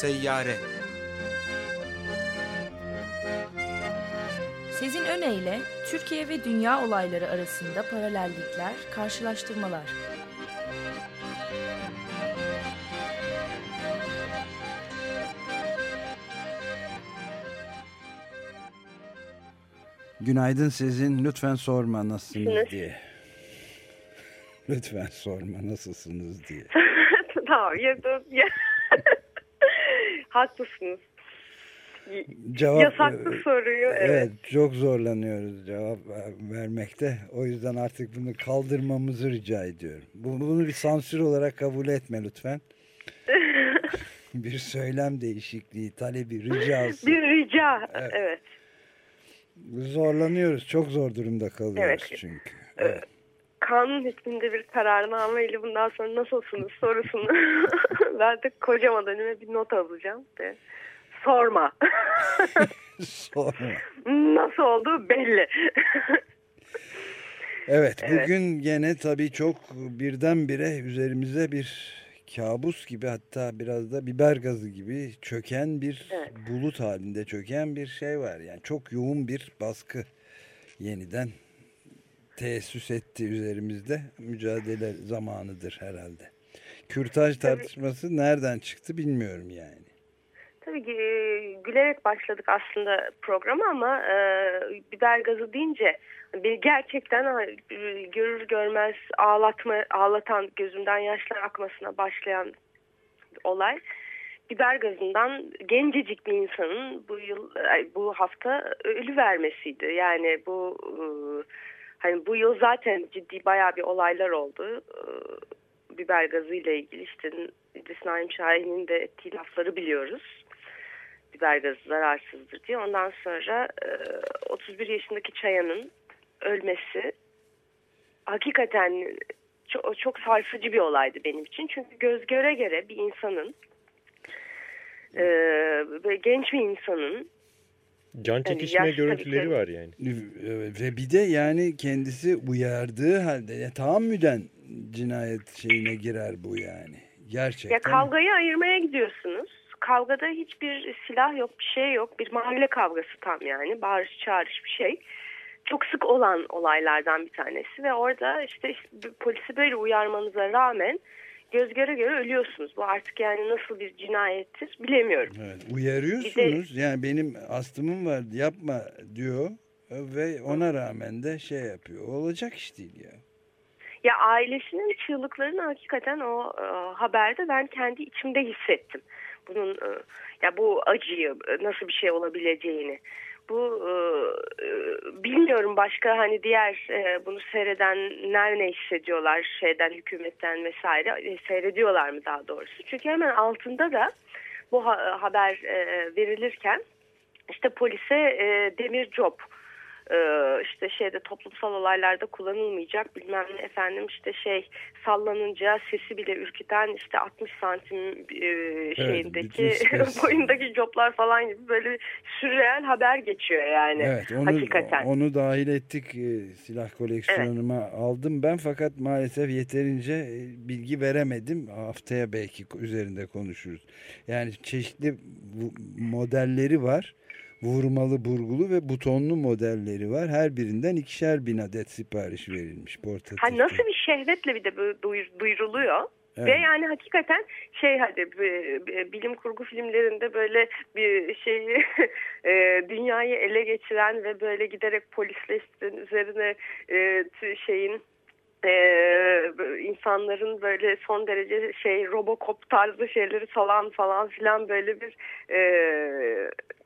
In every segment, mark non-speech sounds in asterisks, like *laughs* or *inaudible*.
Seyyare Sezin Öne Türkiye ve dünya olayları arasında paralellikler, karşılaştırmalar. Günaydın sizin. Lütfen sorma nasılsınız diye. Lütfen sorma nasılsınız diye. *laughs* tamam ya, ya. Haklısınız. Cevap, Yasaklı e, soruyu. Evet. evet çok zorlanıyoruz cevap vermekte. O yüzden artık bunu kaldırmamızı rica ediyorum. Bunu bir sansür olarak kabul etme lütfen. *laughs* bir söylem değişikliği, talebi, ricası. Bir rica, evet. evet. Zorlanıyoruz. Çok zor durumda kalıyoruz evet. çünkü. Evet. Kanun hükmünde bir kararname ile bundan sonra nasılsınız sorusunu *laughs* ben de kocaman önüme bir not alacağım. De. Sorma. *laughs* Sorma. Nasıl olduğu belli. *laughs* evet bugün evet. gene tabii çok birdenbire üzerimize bir kabus gibi hatta biraz da biber gazı gibi çöken bir evet. bulut halinde çöken bir şey var. Yani çok yoğun bir baskı yeniden teessüs etti üzerimizde. Mücadele zamanıdır herhalde. Kürtaj tartışması Tabii. nereden çıktı bilmiyorum yani. Tabii ki e, gülerek başladık aslında programa ama e, biber gazı deyince bir gerçekten e, görür görmez ağlatma ağlatan gözümden yaşlar akmasına başlayan olay biber gazından gencecik bir insanın bu yıl bu hafta ölü vermesiydi. Yani bu e, hani bu yıl zaten ciddi bayağı bir olaylar oldu. E, biber gazı ile ilgili işte İdris Naim Şahin'in de ettiği lafları biliyoruz biber gazı zararsızdır diye. Ondan sonra e, 31 yaşındaki Çayan'ın ölmesi hakikaten çok, çok sarsıcı bir olaydı benim için. Çünkü göz göre göre bir insanın e, genç bir insanın Can çekişme yani görüntüleri ki, var yani. Ve bir de yani kendisi uyardığı halde ya, tahammüden cinayet şeyine girer bu yani. Gerçekten. Ya kavgayı ayırmaya gidiyorsunuz kavgada hiçbir silah yok, bir şey yok. Bir mahalle kavgası tam yani. Bağırış çağırış bir şey. Çok sık olan olaylardan bir tanesi ve orada işte, işte polisi böyle uyarmanıza rağmen göz göre göre ölüyorsunuz. Bu artık yani nasıl bir cinayettir bilemiyorum. Evet, uyarıyorsunuz. De, yani benim astımım var yapma diyor ve ona rağmen de şey yapıyor. Olacak iş değil ya. Ya ailesinin çığlıklarını hakikaten o e, haberde ben kendi içimde hissettim bunun e, ya bu acıyı e, nasıl bir şey olabileceğini bu e, bilmiyorum başka hani diğer bunu seyredenler ne hissediyorlar şeyden hükümetten vesaire seyrediyorlar mı daha doğrusu? Çünkü hemen altında da bu haber verilirken işte polise demir job e, işte şeyde toplumsal olaylarda kullanılmayacak bilmem ne efendim işte şey sallanınca sesi bile ürküten işte 60 santim e, şeyindeki *laughs* evet, boyundaki coplar falan gibi böyle sürreel haber geçiyor yani evet, onu, hakikaten. Onu dahil ettik e, silah koleksiyonuma evet. aldım ben fakat maalesef yeterince e, bilgi veremedim haftaya belki üzerinde konuşuruz. Yani çeşitli modelleri var vurmalı, burgulu ve butonlu modelleri var. Her birinden ikişer bin adet sipariş verilmiş portatif. Ha, nasıl bir şehvetle bir de duyur, duyuruluyor? Evet. Ve yani hakikaten şey hadi bilim kurgu filmlerinde böyle bir şeyi *laughs* e, dünyayı ele geçiren ve böyle giderek polisleştiren üzerine e, şeyin e, insanların böyle son derece şey robokop tarzı şeyleri salan falan filan böyle bir e,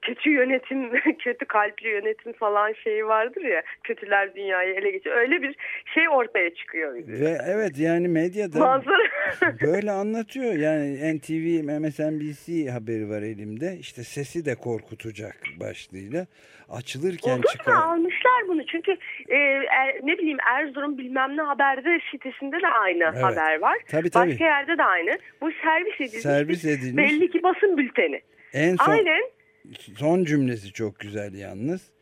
kötü yönetim, *laughs* kötü kalpli yönetim falan şeyi vardır ya kötüler dünyayı ele geçiyor. Öyle bir şey ortaya çıkıyor. Ve evet yani medyada Manzara. *laughs* böyle anlatıyor. Yani NTV, MSNBC haberi var elimde. İşte sesi de korkutacak başlığıyla. Açılırken Olur çıkar. Almışlar bunu. Çünkü e, er, ne bileyim Erzurum bilmem ne haberde sitesinde de aynı evet. haber var. Tabii, tabii. Başka yerde de aynı. Bu servis edilmiş. Servis edilmiş. Belli ki basın bülteni. En son, Aynen son cümlesi çok güzel yalnız.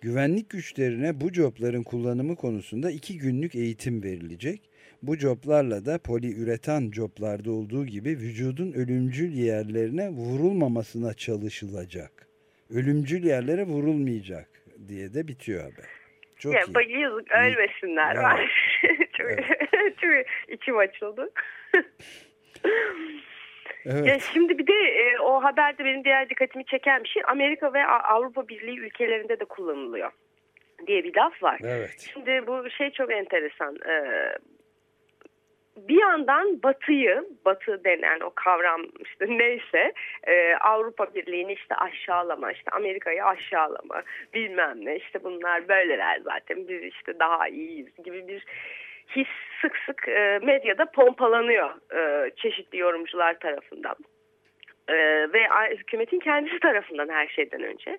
Güvenlik güçlerine bu copların kullanımı konusunda iki günlük eğitim verilecek. Bu coplarla da poliüretan coplarda olduğu gibi vücudun ölümcül yerlerine vurulmamasına çalışılacak. Ölümcül yerlere vurulmayacak diye de bitiyor haber. Çok ya, iyi. Yazık ölmesinler. Evet. *laughs* çok, evet. *laughs* çok içim açıldı. *laughs* Evet. Ya şimdi bir de e, o haberde benim diğer dikkatimi çeken bir şey Amerika ve Avrupa Birliği ülkelerinde de kullanılıyor diye bir laf var. Evet. Şimdi bu şey çok enteresan. Ee, bir yandan Batı'yı, Batı denen o kavram işte neyse e, Avrupa Birliği'ni işte aşağılama, işte Amerika'yı aşağılama, bilmem ne işte bunlar böyleler zaten biz işte daha iyiyiz gibi bir his sık sık e, medyada pompalanıyor e, çeşitli yorumcular tarafından. E, ve hükümetin kendisi tarafından her şeyden önce.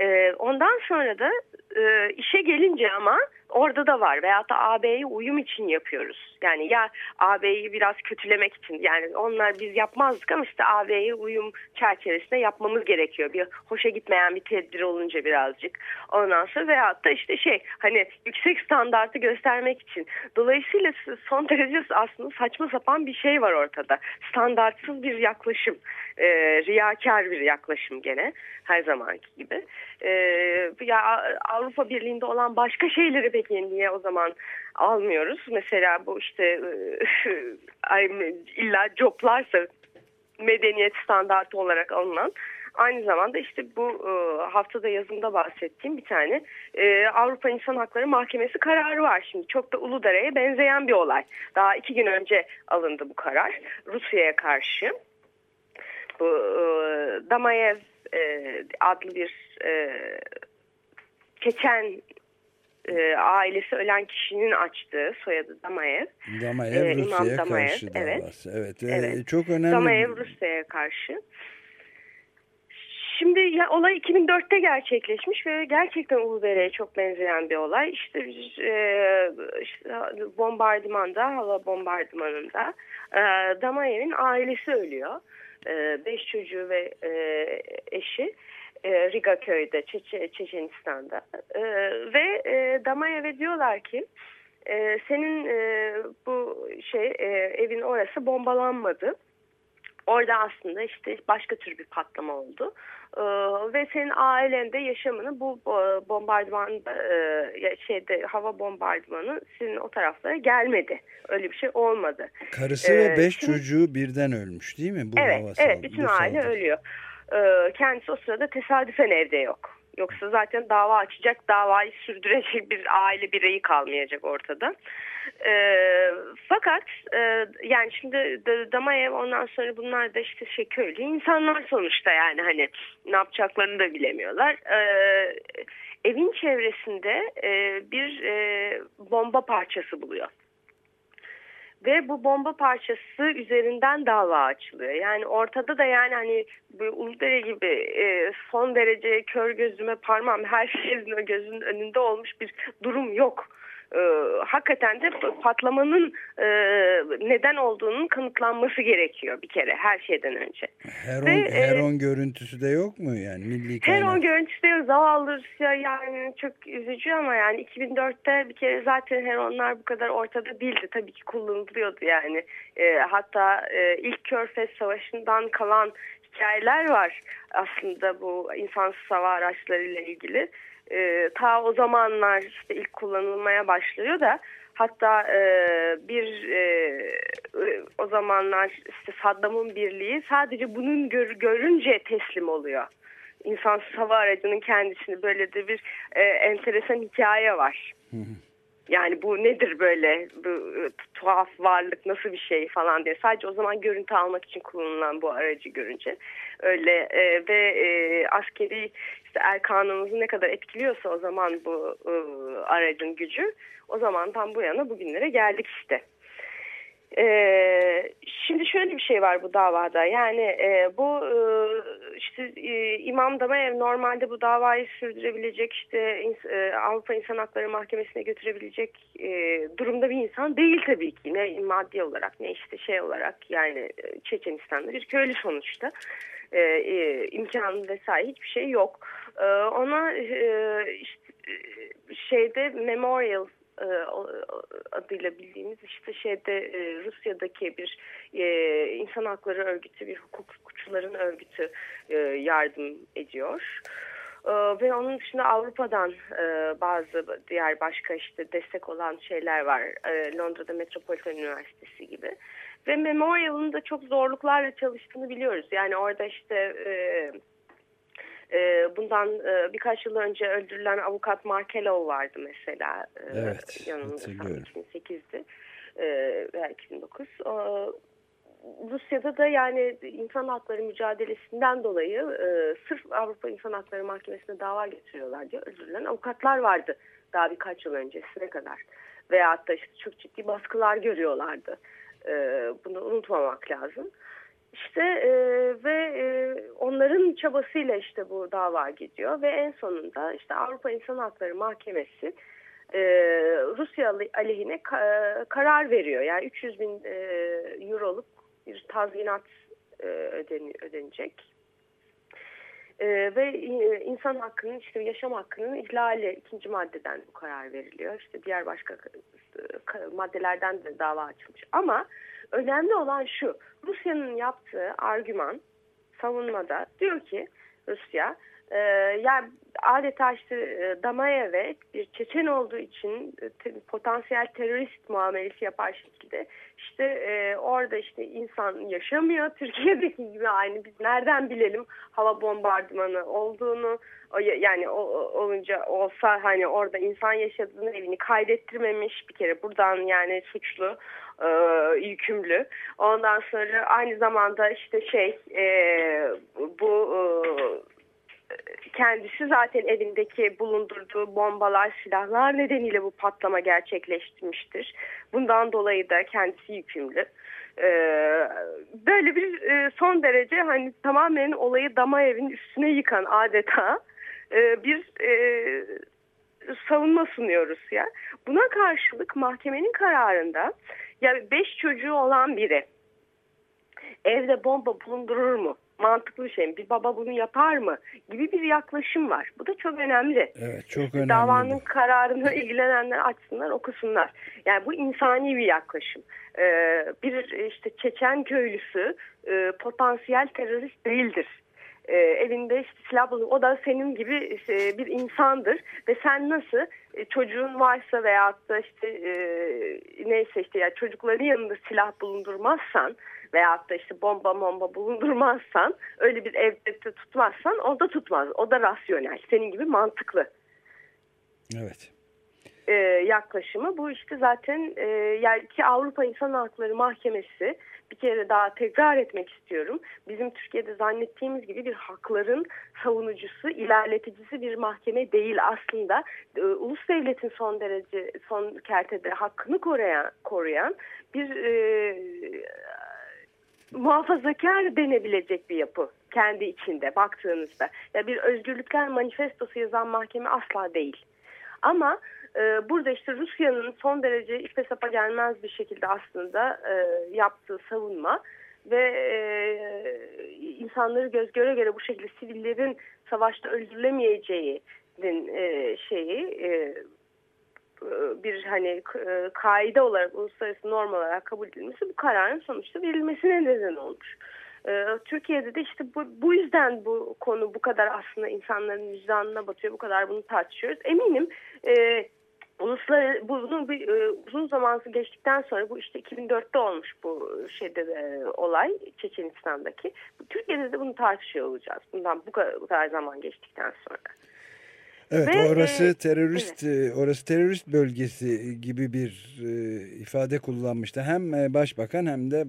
E, ondan sonra da e, işe gelince ama orada da var veyahut da AB'ye uyum için yapıyoruz. Yani ya AB'yi biraz kötülemek için yani onlar biz yapmazdık ama işte AB'ye uyum çerçevesinde yapmamız gerekiyor. Bir hoşa gitmeyen bir tedbir olunca birazcık. Ondan sonra veyahut da işte şey hani yüksek standartı göstermek için. Dolayısıyla son derece aslında saçma sapan bir şey var ortada. Standartsız bir yaklaşım. E, riyakar bir yaklaşım gene her zamanki gibi. E, ya Avrupa Birliği'nde olan başka şeyleri peki niye o zaman almıyoruz? Mesela bu işte *laughs* illa coplarsa medeniyet standartı olarak alınan Aynı zamanda işte bu e, haftada yazımda bahsettiğim bir tane e, Avrupa İnsan Hakları Mahkemesi kararı var. Şimdi çok da Uludere'ye benzeyen bir olay. Daha iki gün önce alındı bu karar Rusya'ya karşı. Bu e, Damayev e, adlı bir e, Çeçen e, ailesi ölen kişinin açtığı soyadı Damayev. Damayev e, Rusya'ya karşı evet. davası. Evet. E, evet. Çok önemli. Damayev Rusya'ya karşı. Şimdi ya, olay 2004'te gerçekleşmiş ve gerçekten Uludere'ye çok benzeyen bir olay. İşte, e, işte bombardımanda, hava bombardımanında e, Damayev'in ailesi ölüyor. E, beş çocuğu ve e, eşi e, Riga köyde Çeçe, Çeçenistan'da ve e, Damayev'e diyorlar ki senin bu şey evin orası bombalanmadı. Orada aslında işte başka tür bir patlama oldu. Ee, ve senin ailende yaşamını bu bombardıman e, şeyde hava bombardımanı sizin o taraflara gelmedi. Öyle bir şey olmadı. Karısı ee, ve beş şimdi, çocuğu birden ölmüş değil mi? Bu evet, hava evet bütün aile saldırı. ölüyor. Ee, kendisi o sırada tesadüfen evde yok. Yoksa zaten dava açacak, davayı sürdürecek bir aile bireyi kalmayacak ortada. E, fakat e, yani şimdi Damayev ondan sonra bunlar da işte şey köylü insanlar sonuçta yani hani ne yapacaklarını da bilemiyorlar. E, evin çevresinde e, bir e, bomba parçası buluyor. Ve bu bomba parçası üzerinden dava açılıyor. Yani ortada da yani hani Uludere gibi e, son derece kör gözüme parmağım her *laughs* şeyin gözünün önünde olmuş bir durum yok e, hakikaten de patlamanın e, neden olduğunun kanıtlanması gerekiyor bir kere her şeyden önce. Heron, Ve, heron e, görüntüsü de yok mu yani milli kaynak? Heron görüntüsü de yok. Zavallı Rusya yani çok üzücü ama yani 2004'te bir kere zaten heronlar bu kadar ortada değildi. Tabii ki kullanılıyordu yani. E, hatta e, ilk Körfez Savaşı'ndan kalan hikayeler var aslında bu insansız hava araçlarıyla ilgili e, ta o zamanlar işte ilk kullanılmaya başlıyor da hatta e, bir e, o zamanlar işte Saddam'ın birliği sadece bunun gör, görünce teslim oluyor. İnsansız hava aracının kendisini böyle de bir e, enteresan hikaye var. Yani bu nedir böyle bu tuhaf varlık nasıl bir şey falan diye. Sadece o zaman görüntü almak için kullanılan bu aracı görünce. Öyle e, ve e, askeri işte erkanımızı ne kadar etkiliyorsa o zaman bu e, aracın gücü o zamandan bu yana bugünlere geldik işte. Ee, şimdi şöyle bir şey var bu davada yani e, bu e, işte e, İmam Damayev normalde bu davayı sürdürebilecek işte e, Avrupa İnsan Hakları Mahkemesi'ne götürebilecek e, durumda bir insan değil tabii ki ne maddi olarak ne işte şey olarak yani e, Çeçenistan'da bir köylü sonuçta e, e, imkanı vesaire hiçbir şey yok. E, ona e, işte şeyde Memorial e, adıyla bildiğimiz işte şeyde e, Rusya'daki bir e, insan hakları örgütü, bir hukukçuların örgütü yardım ediyor. Ve onun dışında Avrupa'dan bazı diğer başka işte destek olan şeyler var. Londra'da Metropolitan Üniversitesi gibi. Ve Memorial'ın da çok zorluklarla çalıştığını biliyoruz. Yani orada işte bundan e, birkaç yıl önce öldürülen avukat Markelov vardı mesela. E, evet, hatırlıyorum. 2008'di e, veya 2009. E, Rusya'da da yani insan hakları mücadelesinden dolayı e, sırf Avrupa İnsan Hakları Mahkemesi'ne dava getiriyorlar diye öldürülen avukatlar vardı daha birkaç yıl öncesine kadar. Veyahut da işte çok ciddi baskılar görüyorlardı. E, bunu unutmamak lazım. İşte e, ve e, onların çabasıyla işte bu dava gidiyor ve en sonunda işte Avrupa İnsan Hakları Mahkemesi e, Rusya aleyhine ka, karar veriyor. Yani 300 bin e, euroluk bir tazminat e, öden, ödenecek. E, ve insan hakkının işte yaşam hakkının ihlali ikinci maddeden bu karar veriliyor. İşte diğer başka maddelerden de dava açılmış. Ama önemli olan şu Rusya'nın yaptığı argüman savunmada diyor ki Rusya e, yani adeta işte e, Damayev'e bir Çeçen olduğu için e, te, potansiyel terörist muamelesi yapar şekilde işte e, orada işte insan yaşamıyor. *laughs* Türkiye'deki gibi aynı biz nereden bilelim hava bombardımanı olduğunu yani o, olunca olsa hani orada insan yaşadığını evini kaydettirmemiş bir kere buradan yani suçlu e, yükümlü. Ondan sonra aynı zamanda işte şey e, bu e, kendisi zaten elindeki bulundurduğu bombalar, silahlar nedeniyle bu patlama gerçekleştirmiştir. Bundan dolayı da kendisi yükümlü. Ee, böyle bir e, son derece hani tamamen olayı dama evin üstüne yıkan adeta e, bir e, savunma sunuyoruz ya. Buna karşılık mahkemenin kararında ya beş çocuğu olan biri evde bomba bulundurur mu? Mantıklı bir şey mi? Bir baba bunu yapar mı? Gibi bir yaklaşım var. Bu da çok önemli. Evet çok önemli. Davanın kararını *laughs* ilgilenenler açsınlar okusunlar. Yani bu insani bir yaklaşım. Ee, bir işte Çeçen köylüsü e, potansiyel terörist değildir e, elinde işte silah bulunuyor. O da senin gibi e, bir insandır ve sen nasıl e, çocuğun varsa veyahut da işte e, neyse işte ya çocukların yanında silah bulundurmazsan veyahut da işte bomba bomba bulundurmazsan öyle bir evde tutmazsan o da tutmaz. O da rasyonel. Senin gibi mantıklı. Evet. Ee, yaklaşımı bu işte zaten e, yani ki Avrupa İnsan Hakları Mahkemesi bir kere daha tekrar etmek istiyorum. Bizim Türkiye'de zannettiğimiz gibi bir hakların savunucusu, ilerleticisi bir mahkeme değil aslında. E, ulus devletin son derece son kertede hakkını koruyan, koruyan bir e, muhafazakar denebilecek bir yapı kendi içinde baktığınızda. Ya bir özgürlükler manifestosu yazan mahkeme asla değil. Ama e, burada işte Rusya'nın son derece ipe sapa gelmez bir şekilde aslında e, yaptığı savunma ve e, insanları göz göre göre bu şekilde sivillerin savaşta öldürülemeyeceğinin e, şeyi e, bir hani e, kaide olarak uluslararası norm olarak kabul edilmesi bu kararın sonuçta verilmesine neden olmuş. E, Türkiye'de de işte bu, bu yüzden bu konu bu kadar aslında insanların vicdanına batıyor, bu kadar bunu tartışıyoruz. Eminim e, uluslararası bunun bir e, uzun zamansı geçtikten sonra bu işte 2004'te olmuş bu şeyde e, olay Çeçenistan'daki. Türkiye'de de bunu tartışıyor olacağız. Bundan bu kadar, bu kadar zaman geçtikten sonra. Evet Ve, orası e, terörist evet. orası terörist bölgesi gibi bir e, ifade kullanmıştı. Hem e, başbakan hem de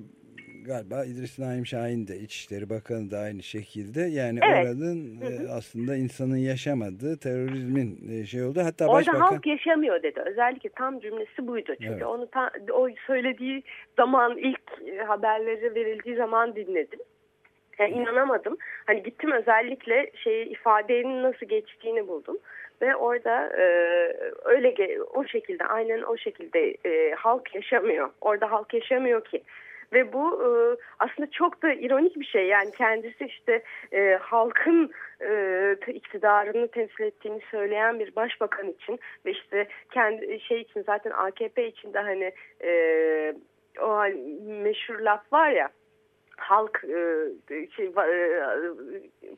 galiba İdris Naim Şahin de İçişleri Bakanı da aynı şekilde. Yani evet. oranın hı hı. aslında insanın yaşamadığı terörizmin e, şey oldu. Hatta Orada başbakan... halk yaşamıyor dedi. Özellikle tam cümlesi buydu. Çünkü evet. onu ta, o söylediği zaman ilk haberleri verildiği zaman dinledim. Yani inanamadım. Hani gittim özellikle şeyi ifadenin nasıl geçtiğini buldum ve orada e, öyle o şekilde aynen o şekilde e, halk yaşamıyor. Orada halk yaşamıyor ki. Ve bu e, aslında çok da ironik bir şey. Yani kendisi işte e, halkın e, iktidarını temsil ettiğini söyleyen bir başbakan için ve işte kendi şey için zaten AKP için de hani e, o meşhur laf var ya halk e, şey, e,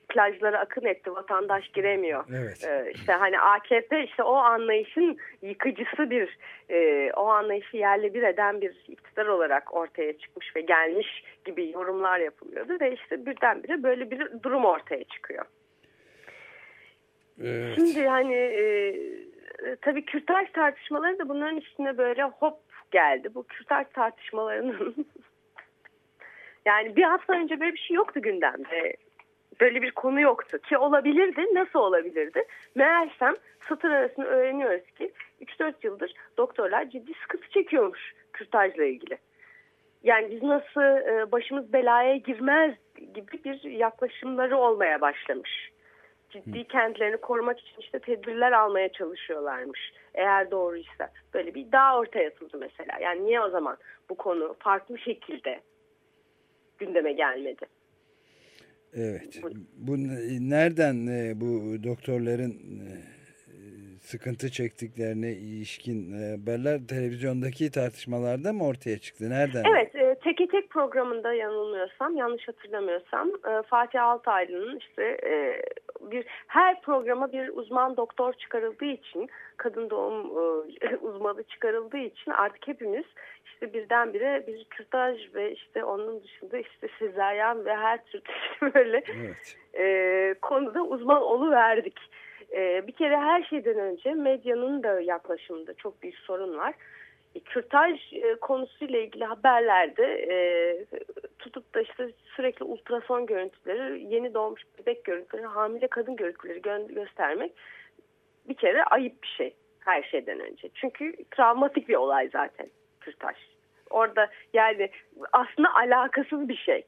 plajlara akın etti vatandaş giremiyor. Evet. E, işte hani AKP işte o anlayışın yıkıcısı bir e, o anlayışı yerle bir eden bir iktidar olarak ortaya çıkmış ve gelmiş gibi yorumlar yapılıyordu ve işte birdenbire böyle bir durum ortaya çıkıyor. Evet. Şimdi hani e, tabii Kürtaj tartışmaları da bunların üstüne böyle hop geldi. Bu Kürtaj tartışmalarının *laughs* yani bir hafta önce böyle bir şey yoktu gündemde. Böyle bir konu yoktu ki olabilirdi. Nasıl olabilirdi? Meğersem satır arasını öğreniyoruz ki 3-4 yıldır doktorlar ciddi sıkıntı çekiyormuş kürtajla ilgili. Yani biz nasıl e, başımız belaya girmez gibi bir yaklaşımları olmaya başlamış. Ciddi kentlerini korumak için işte tedbirler almaya çalışıyorlarmış. Eğer doğruysa. Böyle bir iddia ortaya atıldı mesela. Yani niye o zaman bu konu farklı şekilde gündeme gelmedi. Evet. Bu nereden e, bu doktorların e, sıkıntı çektiklerine ilişkin e, haberler televizyondaki tartışmalarda mı ortaya çıktı? Nereden? Evet, e, Teke Tek programında yanılmıyorsam, yanlış hatırlamıyorsam e, Fatih Altaylı'nın işte e, bir her programa bir uzman doktor çıkarıldığı için, kadın doğum e, *laughs* uzmanı çıkarıldığı için artık hepimiz işte birdenbire bir kürtaj ve işte onun dışında işte sezaryen ve her tür *laughs* böyle evet. e, konuda uzman oluverdik. E, bir kere her şeyden önce medyanın da yaklaşımında çok büyük sorun var. Kürtaj e, konusuyla ilgili haberlerde e, tutup da işte sürekli ultrason görüntüleri, yeni doğmuş bebek görüntüleri, hamile kadın görüntüleri gö göstermek bir kere ayıp bir şey her şeyden önce. Çünkü travmatik bir olay zaten kürtaj. Orada yani aslında alakasız bir şey.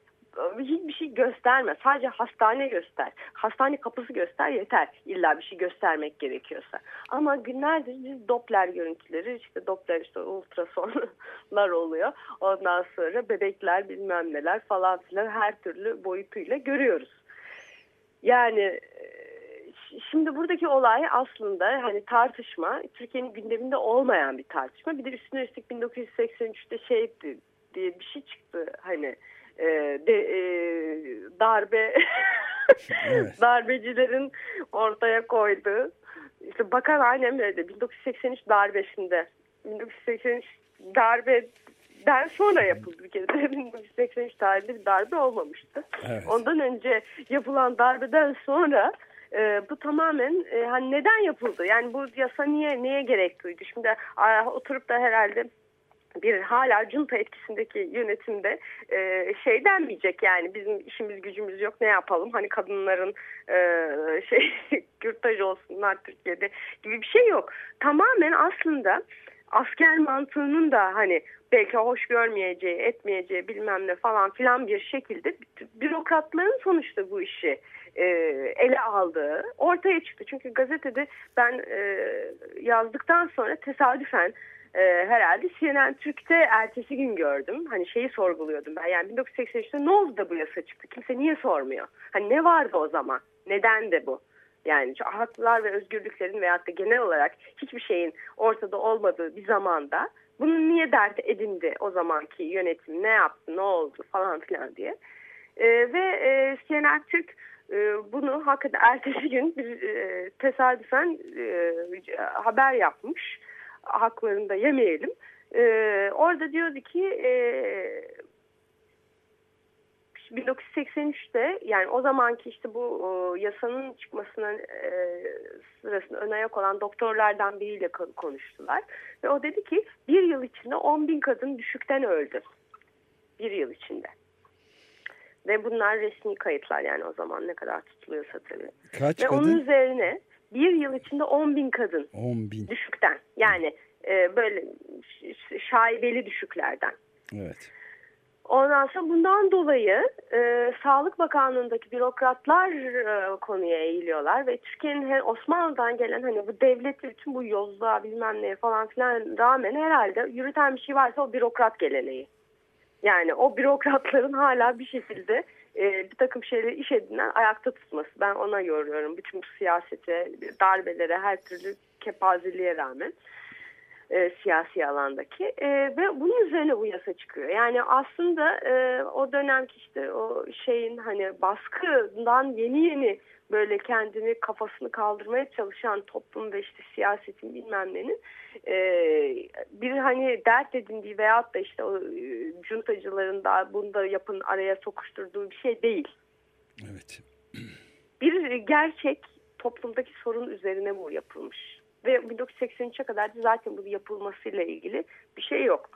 Hiçbir şey gösterme. Sadece hastane göster. Hastane kapısı göster yeter. İlla bir şey göstermek gerekiyorsa. Ama günlerdir biz Doppler görüntüleri işte Doppler işte ultrasonlar *laughs* oluyor. Ondan sonra bebekler bilmem neler falan filan her türlü boyutuyla görüyoruz. Yani şimdi buradaki olay aslında hani tartışma Türkiye'nin gündeminde olmayan bir tartışma. Bir de üstüne üstlük 1983'te şey diye bir şey çıktı hani e, de, e, darbe *laughs* evet. darbecilerin ortaya koyduğu işte bakan annem öyle 1983 darbesinde 1983 darbeden sonra yapıldı bir kere. *laughs* 1983 tarihinde bir darbe olmamıştı. Evet. Ondan önce yapılan darbeden sonra e, bu tamamen e, hani neden yapıldı? Yani bu yasa niye neye gerek duydu? Şimdi a, oturup da herhalde bir hala junta etkisindeki yönetimde e, şey denmeyecek yani bizim işimiz gücümüz yok ne yapalım hani kadınların e, *laughs* şey kürtaj olsunlar Türkiye'de gibi bir şey yok. Tamamen aslında asker mantığının da hani belki hoş görmeyeceği, etmeyeceği bilmem ne falan filan bir şekilde bürokratların sonuçta bu işi e, ele aldığı ortaya çıktı. Çünkü gazetede ben e, yazdıktan sonra tesadüfen e, herhalde CNN Türk'te ertesi gün gördüm. Hani şeyi sorguluyordum ben. Yani 1983'te ne oldu da bu yasa çıktı? Kimse niye sormuyor? Hani ne vardı o zaman? Neden de bu? Yani haklar ve özgürlüklerin veyahut da genel olarak hiçbir şeyin ortada olmadığı bir zamanda bunu niye dert edindi o zamanki yönetim ne yaptı ne oldu falan filan diye. E, ve e, CNN Türk e, bunu hakikaten ertesi gün bir e, tesadüfen e, haber yapmış haklarını da yemeyelim. E, orada diyordu ki e, 1983'te yani o zamanki işte bu e, yasanın çıkmasına e, sırasında ön ayak olan doktorlardan biriyle konuştular. Ve o dedi ki bir yıl içinde 10 bin kadın düşükten öldü. Bir yıl içinde. Ve bunlar resmi kayıtlar yani o zaman ne kadar tutuluyorsa tabii. Kaç Ve kadın? onun üzerine bir yıl içinde 10 bin kadın 10 bin. düşükten yani e, böyle şaibeli düşüklerden. Evet. Ondan sonra bundan dolayı e, Sağlık Bakanlığı'ndaki bürokratlar e, konuya eğiliyorlar ve Türkiye'nin Osmanlı'dan gelen hani bu devleti bütün bu yozluğa bilmem neye falan filan rağmen herhalde yürüten bir şey varsa o bürokrat geleneği. Yani o bürokratların hala bir şekilde e, bir takım şeyleri iş edinen ayakta tutması. Ben ona yoruyorum. Bütün bu siyasete, darbelere, her türlü kepazeliğe rağmen e, siyasi alandaki e, ve bunun üzerine bu yasa çıkıyor. Yani aslında e, o dönemki işte o şeyin hani baskından yeni yeni böyle kendini kafasını kaldırmaya çalışan toplum ve işte siyasetin bilmem nenin e, bir hani dert edindiği veyahut da işte o e, cuntacıların da bunu da yapın araya sokuşturduğu bir şey değil. Evet. Bir gerçek toplumdaki sorun üzerine bu yapılmış. Ve 1983'e kadar zaten bu yapılmasıyla ilgili bir şey yok.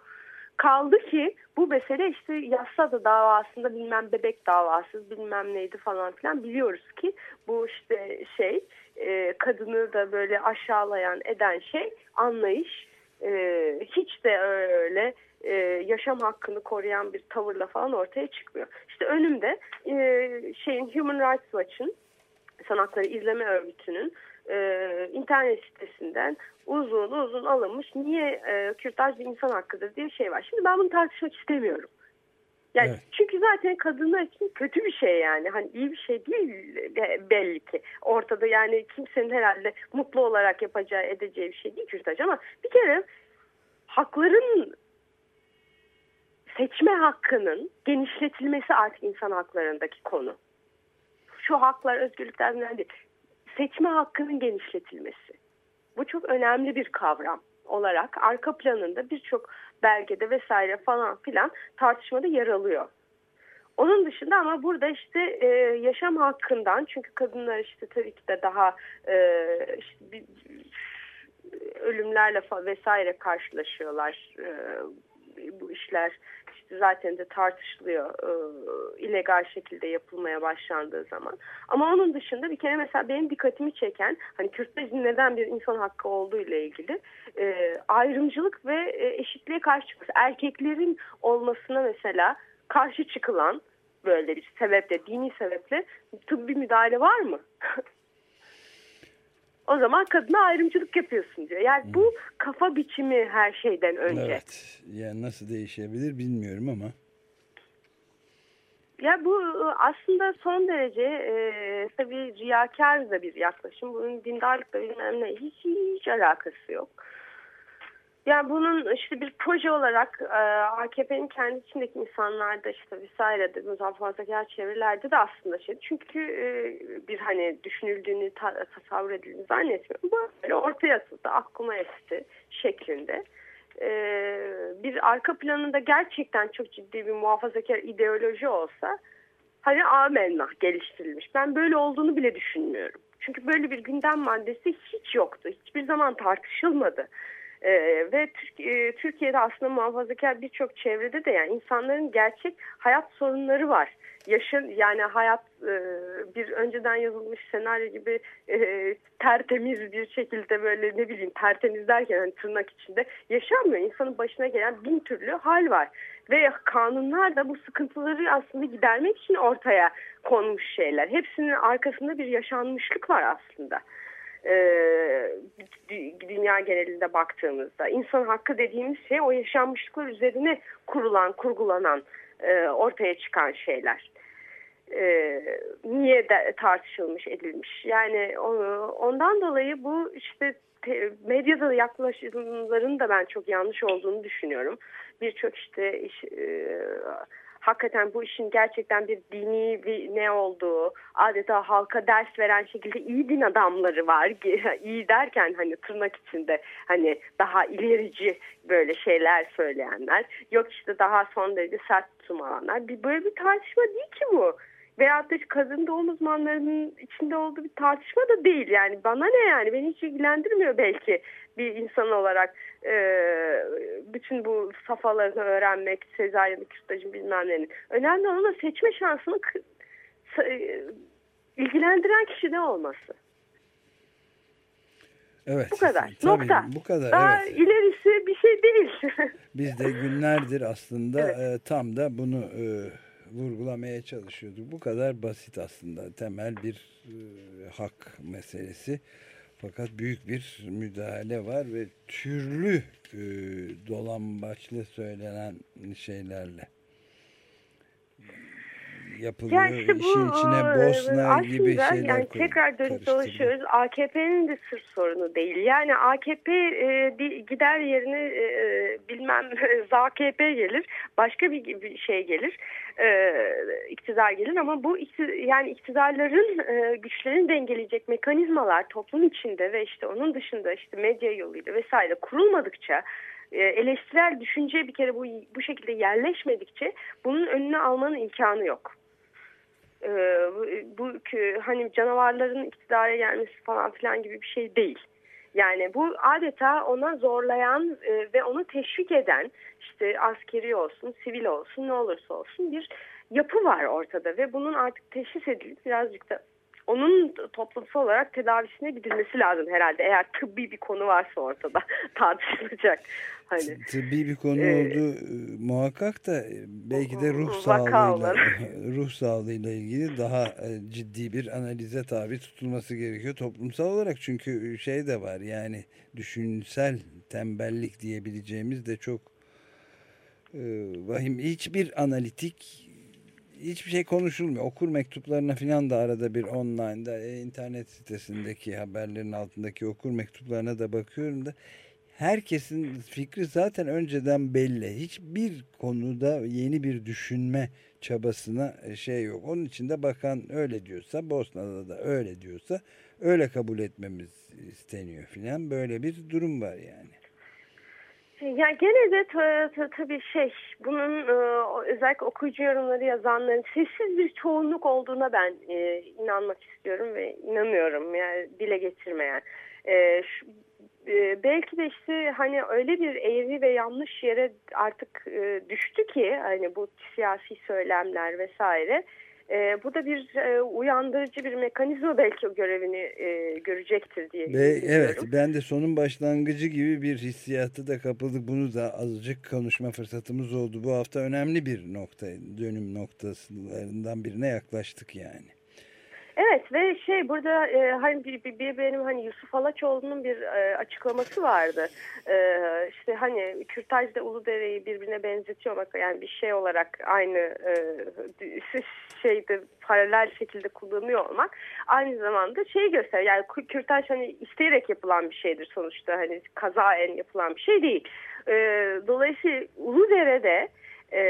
Kaldı ki bu mesele işte Yassada davasında bilmem bebek davası bilmem neydi falan filan biliyoruz ki bu işte şey e, kadını da böyle aşağılayan eden şey anlayış e, hiç de öyle e, yaşam hakkını koruyan bir tavırla falan ortaya çıkmıyor. İşte önümde e, şeyin Human Rights Watch'ın sanatları izleme örgütünün e, internet sitesinden uzun uzun alınmış niye e, kürtaj bir insan hakkıdır diye bir şey var. Şimdi ben bunu tartışmak istemiyorum. Yani evet. çünkü zaten kadınlar için kötü bir şey yani. Hani iyi bir şey değil belli ki. Ortada yani kimsenin herhalde mutlu olarak yapacağı edeceği bir şey değil kürtaj ama bir kere hakların seçme hakkının genişletilmesi artık insan haklarındaki konu. Şu haklar özgürlükler değil seçme hakkının genişletilmesi. Bu çok önemli bir kavram olarak arka planında birçok belgede vesaire falan filan tartışmada yer alıyor. Onun dışında ama burada işte e, yaşam hakkından çünkü kadınlar işte tabii ki de daha e, işte bir, ölümlerle vesaire karşılaşıyorlar. E, bu işler zaten de tartışılıyor e, illegal şekilde yapılmaya başlandığı zaman. Ama onun dışında bir kere mesela benim dikkatimi çeken hani Kürtlerin neden bir insan hakkı olduğu ile ilgili e, ayrımcılık ve e, eşitliğe karşı. Erkeklerin olmasına mesela karşı çıkılan böyle bir sebeple, dini sebeple tıbbi müdahale var mı? *laughs* o zaman kadına ayrımcılık yapıyorsun diyor. Yani bu kafa biçimi her şeyden önce. Evet. Yani nasıl değişebilir bilmiyorum ama. Ya bu aslında son derece e, tabii riyakar da bir yaklaşım. Bunun dindarlıkla bilmem ne hiç, hiç alakası yok. Yani bunun işte bir proje olarak e, AKP'nin kendi içindeki insanlarda işte vesairede muhafazakar çevrelerde de aslında şey. Çünkü e, bir hani düşünüldüğünü ta, tasavvur edildiğini zannetmiyorum. Bu böyle ortaya atıldı, aklıma esti şeklinde. E, bir arka planında gerçekten çok ciddi bir muhafazakar ideoloji olsa hani amenna geliştirilmiş. Ben böyle olduğunu bile düşünmüyorum. Çünkü böyle bir gündem maddesi hiç yoktu. Hiçbir zaman tartışılmadı. E, ve Türkiye'de aslında muhafazakar birçok çevrede de yani insanların gerçek hayat sorunları var. Yaşın yani hayat e, bir önceden yazılmış senaryo gibi e, tertemiz bir şekilde böyle ne bileyim tertemiz derken hani tırnak içinde yaşanmıyor. İnsanın başına gelen bin türlü hal var. Ve kanunlar da bu sıkıntıları aslında gidermek için ortaya konmuş şeyler. Hepsinin arkasında bir yaşanmışlık var aslında e, dünya genelinde baktığımızda insan hakkı dediğimiz şey o yaşanmışlıklar üzerine kurulan, kurgulanan, e, ortaya çıkan şeyler. E, niye de tartışılmış, edilmiş? Yani ondan dolayı bu işte medyada yaklaşımların da ben çok yanlış olduğunu düşünüyorum. Birçok işte iş, e, hakikaten bu işin gerçekten bir dini bir ne olduğu, adeta halka ders veren şekilde iyi din adamları var. *laughs* iyi derken hani tırnak içinde hani daha ilerici böyle şeyler söyleyenler. Yok işte daha son derece sert tutum alanlar. Bir, böyle bir tartışma değil ki bu veyahut da kadın doğum uzmanlarının içinde olduğu bir tartışma da değil. Yani bana ne yani beni hiç ilgilendirmiyor belki bir insan olarak e, bütün bu safhalarını öğrenmek, sezaryen kürtajın bilmem nenin. Önemli olan da seçme şansını e, ilgilendiren kişi ne olması. Evet. Bu kadar. Tabii, Nokta. Bu kadar. Daha evet. ilerisi bir şey değil. Biz de günlerdir aslında evet. e, tam da bunu e, vurgulamaya çalışıyorduk. Bu kadar basit aslında. Temel bir e, hak meselesi. Fakat büyük bir müdahale var ve türlü e, dolambaçlı söylenen şeylerle yapılıyor. Ya işte bu, İşin içine Bosna gibi şeyler yani tekrar dönüp dolaşıyoruz. AKP'nin de sırf sorunu değil. Yani AKP e, gider yerine e, e bilmem *laughs* ZAKP gelir. Başka bir, bir şey gelir. E, iktidar gelir ama bu yani iktidarların e, güçlerini dengeleyecek mekanizmalar toplum içinde ve işte onun dışında işte medya yoluyla vesaire kurulmadıkça e, eleştirel düşünce bir kere bu bu şekilde yerleşmedikçe bunun önüne almanın imkanı yok. E, bu, hani canavarların iktidara gelmesi falan filan gibi bir şey değil. Yani bu adeta ona zorlayan e, ve onu teşvik eden işte askeri olsun, sivil olsun ne olursa olsun bir yapı var ortada ve bunun artık teşhis edilip birazcık da onun toplumsal olarak tedavisine gidilmesi lazım herhalde. Eğer tıbbi bir konu varsa ortada *laughs* tartışılacak. Hani, tıbbi bir konu e, olduğu muhakkak da e, belki de ruh sağlığıyla *laughs* ruh sağlığıyla ilgili daha e, ciddi bir analize tabi tutulması gerekiyor toplumsal olarak. Çünkü şey de var yani düşünsel tembellik diyebileceğimiz de çok e, vahim. Hiçbir analitik hiçbir şey konuşulmuyor. Okur mektuplarına falan da arada bir online'da e, internet sitesindeki haberlerin altındaki okur mektuplarına da bakıyorum da herkesin fikri zaten önceden belli. Hiçbir konuda yeni bir düşünme çabasına e, şey yok. Onun için de bakan öyle diyorsa Bosna'da da öyle diyorsa öyle kabul etmemiz isteniyor filan. Böyle bir durum var yani. Ya gene de tabii şey bunun e, özellikle okuyucu yorumları yazanların sessiz bir çoğunluk olduğuna ben e, inanmak istiyorum ve inanıyorum yani dile getirmeyen. E, belki de işte hani öyle bir eğri ve yanlış yere artık düştü ki hani bu siyasi söylemler vesaire e, bu da bir e, uyandırıcı bir mekanizma belki o görevini e, görecektir diye Ve, Evet ben de sonun başlangıcı gibi bir hissiyatı da kapıldık. Bunu da azıcık konuşma fırsatımız oldu. Bu hafta önemli bir nokta dönüm noktasından birine yaklaştık yani. Evet ve şey burada e, hani bir, bir, bir benim hani Yusuf Alaçoğlu'nun bir e, açıklaması vardı. E, işte hani Kürtaj'da Uludere'yi birbirine benzetiyor bak yani bir şey olarak aynı e, şeyde paralel şekilde kullanıyor olmak aynı zamanda şey göster yani Kürtaj hani isteyerek yapılan bir şeydir sonuçta hani kazaen yapılan bir şey değil. E, dolayısıyla Uludere'de e,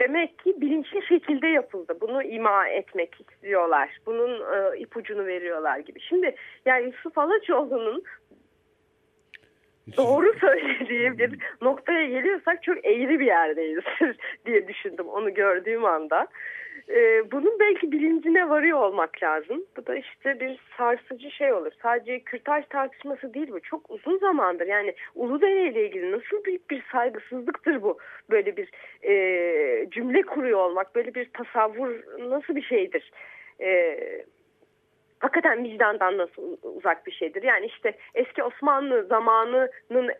demek ki bilinçli şekilde yapıldı. Bunu ima etmek istiyorlar. Bunun e, ipucunu veriyorlar gibi. Şimdi yani Yusuf Alaçoğlu'nun doğru söylediği bir noktaya geliyorsak çok eğri bir yerdeyiz *laughs* diye düşündüm onu gördüğüm anda e, bunun belki bilincine varıyor olmak lazım. Bu da işte bir sarsıcı şey olur. Sadece kürtaj tartışması değil bu. Çok uzun zamandır yani Uludere ile ilgili nasıl büyük bir saygısızlıktır bu. Böyle bir e, cümle kuruyor olmak, böyle bir tasavvur nasıl bir şeydir? Evet hakikaten vicdandan nasıl uzak bir şeydir. Yani işte eski Osmanlı zamanının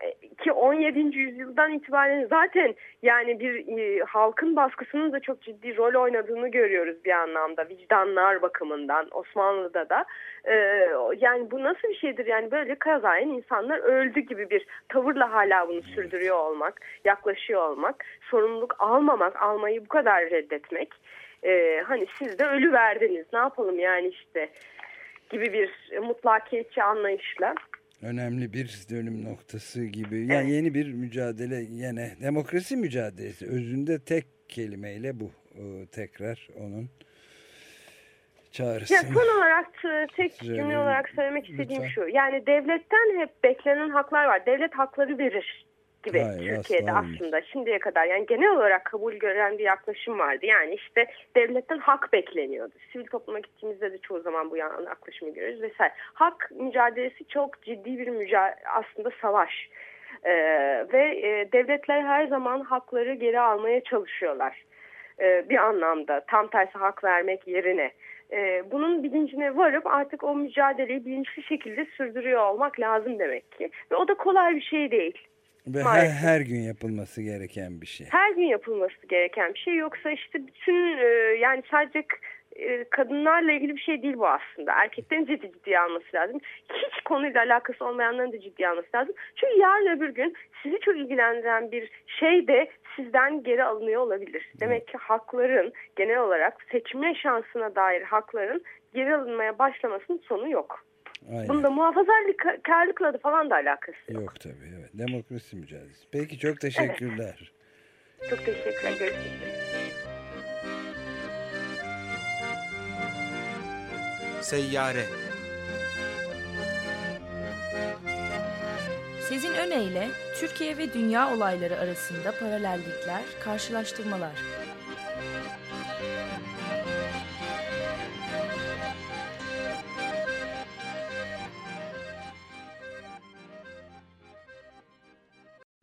ki 17. yüzyıldan itibaren zaten yani bir e, halkın baskısının da çok ciddi rol oynadığını görüyoruz bir anlamda vicdanlar bakımından Osmanlı'da da. E, yani bu nasıl bir şeydir yani böyle kazayen insanlar öldü gibi bir tavırla hala bunu sürdürüyor olmak, yaklaşıyor olmak, sorumluluk almamak, almayı bu kadar reddetmek. Ee, hani siz de ölü verdiniz ne yapalım yani işte gibi bir mutlakiyetçi anlayışla. Önemli bir dönüm noktası gibi. Yani evet. yeni bir mücadele yine demokrasi mücadelesi. Özünde tek kelimeyle bu tekrar onun çağrısı. Ya son olarak tek cümle olarak söylemek istediğim Lütfen. şu. Yani devletten hep beklenen haklar var. Devlet hakları verir gibi Hayır, Türkiye'de aslında şimdiye kadar yani genel olarak kabul gören bir yaklaşım vardı. Yani işte devletten hak bekleniyordu. Sivil topluma gittiğimizde de çoğu zaman bu yaklaşımı görüyoruz vesaire. Hak mücadelesi çok ciddi bir mücadele aslında savaş. Ee, ve e, devletler her zaman hakları geri almaya çalışıyorlar. Ee, bir anlamda tam tersi hak vermek yerine. Ee, bunun bilincine varıp artık o mücadeleyi bilinçli şekilde sürdürüyor olmak lazım demek ki. Ve o da kolay bir şey değil. Ve her, her gün yapılması gereken bir şey. Her gün yapılması gereken bir şey. Yoksa işte bütün e, yani sadece e, kadınlarla ilgili bir şey değil bu aslında. Erkeklerin ciddi ciddiye alması lazım. Hiç konuyla alakası olmayanların da ciddiye alması lazım. Çünkü yarın öbür gün sizi çok ilgilendiren bir şey de sizden geri alınıyor olabilir. Demek ki hakların genel olarak seçme şansına dair hakların geri alınmaya başlamasının sonu yok. Aynen. Bunda muhafazakarlıkla da falan da alakası yok. Yok tabii evet. Demokrasi mücadelesi. Peki çok teşekkürler. Evet. Çok teşekkürler. Görüşmek Seyyare Sezin Öne Türkiye ve dünya olayları arasında paralellikler, karşılaştırmalar.